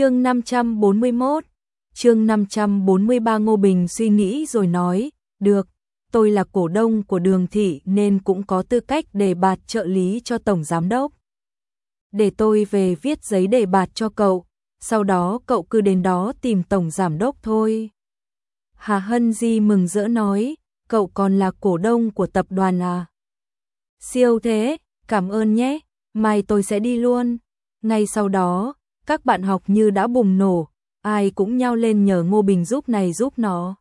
Chương 541. Chương 543 Ngô Bình suy nghĩ rồi nói, "Được, tôi là cổ đông của Đường thị nên cũng có tư cách đề bạt trợ lý cho tổng giám đốc. Để tôi về viết giấy đề bạt cho cậu, sau đó cậu cứ đến đó tìm tổng giám đốc thôi." Hà Hân Di mừng rỡ nói, "Cậu còn là cổ đông của tập đoàn à?" Siêu thế, cảm ơn nhé, mai tôi sẽ đi luôn. Ngay sau đó, các bạn học như đã bùng nổ, ai cũng nhau lên nhờ Ngô Bình giúp này giúp nó.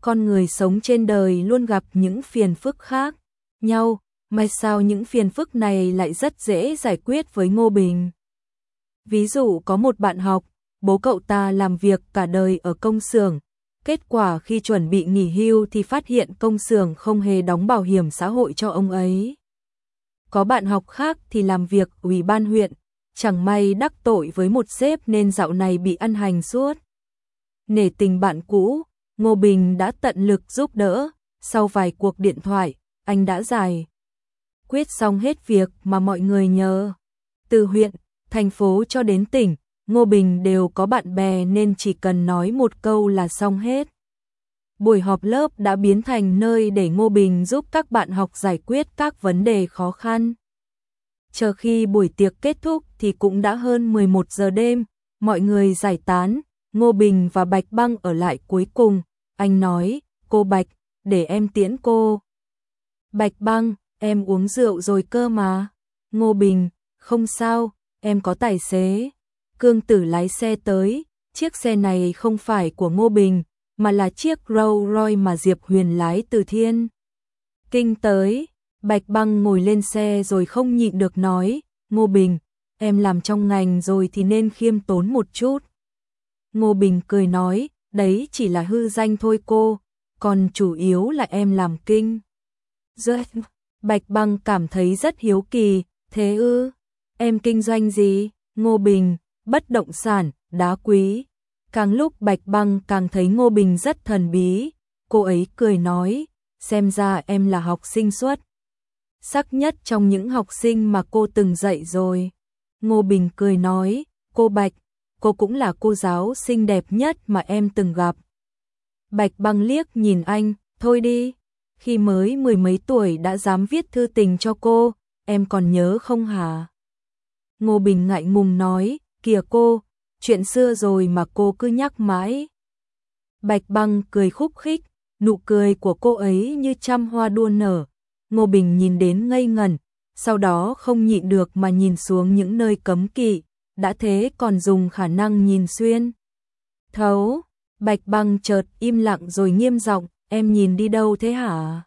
Con người sống trên đời luôn gặp những phiền phức khác nhau, may sao những phiền phức này lại rất dễ giải quyết với Ngô Bình. Ví dụ có một bạn học, bố cậu ta làm việc cả đời ở công xưởng, kết quả khi chuẩn bị nghỉ hưu thì phát hiện công xưởng không hề đóng bảo hiểm xã hội cho ông ấy. Có bạn học khác thì làm việc ủy ban huyện, chẳng may đắc tội với một sếp nên dạo này bị ăn hành suốt. Nể tình bạn cũ, Ngô Bình đã tận lực giúp đỡ, sau vài cuộc điện thoại, anh đã giải quyết xong hết việc mà mọi người nhờ. Từ huyện, thành phố cho đến tỉnh, Ngô Bình đều có bạn bè nên chỉ cần nói một câu là xong hết. Buổi họp lớp đã biến thành nơi để Ngô Bình giúp các bạn học giải quyết các vấn đề khó khăn. Chờ khi buổi tiệc kết thúc thì cũng đã hơn 11 giờ đêm, mọi người giải tán, Ngô Bình và Bạch Băng ở lại cuối cùng, anh nói, cô Bạch, để em tiễn cô. Bạch Băng, em uống rượu rồi cơ mà. Ngô Bình, không sao, em có tài xế. Cương tử lái xe tới, chiếc xe này không phải của Ngô Bình, mà là chiếc Rolls Royce mà Diệp Huyền lái từ thiên. Kinh tới, Bạch Băng ngồi lên xe rồi không nhịn được nói, Ngô Bình, em làm trong ngành rồi thì nên khiêm tốn một chút. Ngô Bình cười nói, đấy chỉ là hư danh thôi cô, còn chủ yếu là em làm kinh. Rất, Bạch Băng cảm thấy rất hiếu kỳ, thế ư, em kinh doanh gì? Ngô Bình, bất động sản, đá quý. Càng lúc Bạch Băng càng thấy Ngô Bình rất thần bí, cô ấy cười nói, xem ra em là học sinh xuất sắc nhất trong những học sinh mà cô từng dạy rồi. Ngô Bình cười nói, cô Bạch, cô cũng là cô giáo xinh đẹp nhất mà em từng gặp. Bạch băng liếc nhìn anh, thôi đi, khi mới mười mấy tuổi đã dám viết thư tình cho cô, em còn nhớ không hả? Ngô Bình ngại ngùng nói, kìa cô, chuyện xưa rồi mà cô cứ nhắc mãi. Bạch băng cười khúc khích, nụ cười của cô ấy như trăm hoa đua nở, Ngô Bình nhìn đến ngây ngẩn, sau đó không nhịn được mà nhìn xuống những nơi cấm kỵ, đã thế còn dùng khả năng nhìn xuyên. Thấu, Bạch Băng chợt im lặng rồi nghiêm giọng, em nhìn đi đâu thế hả?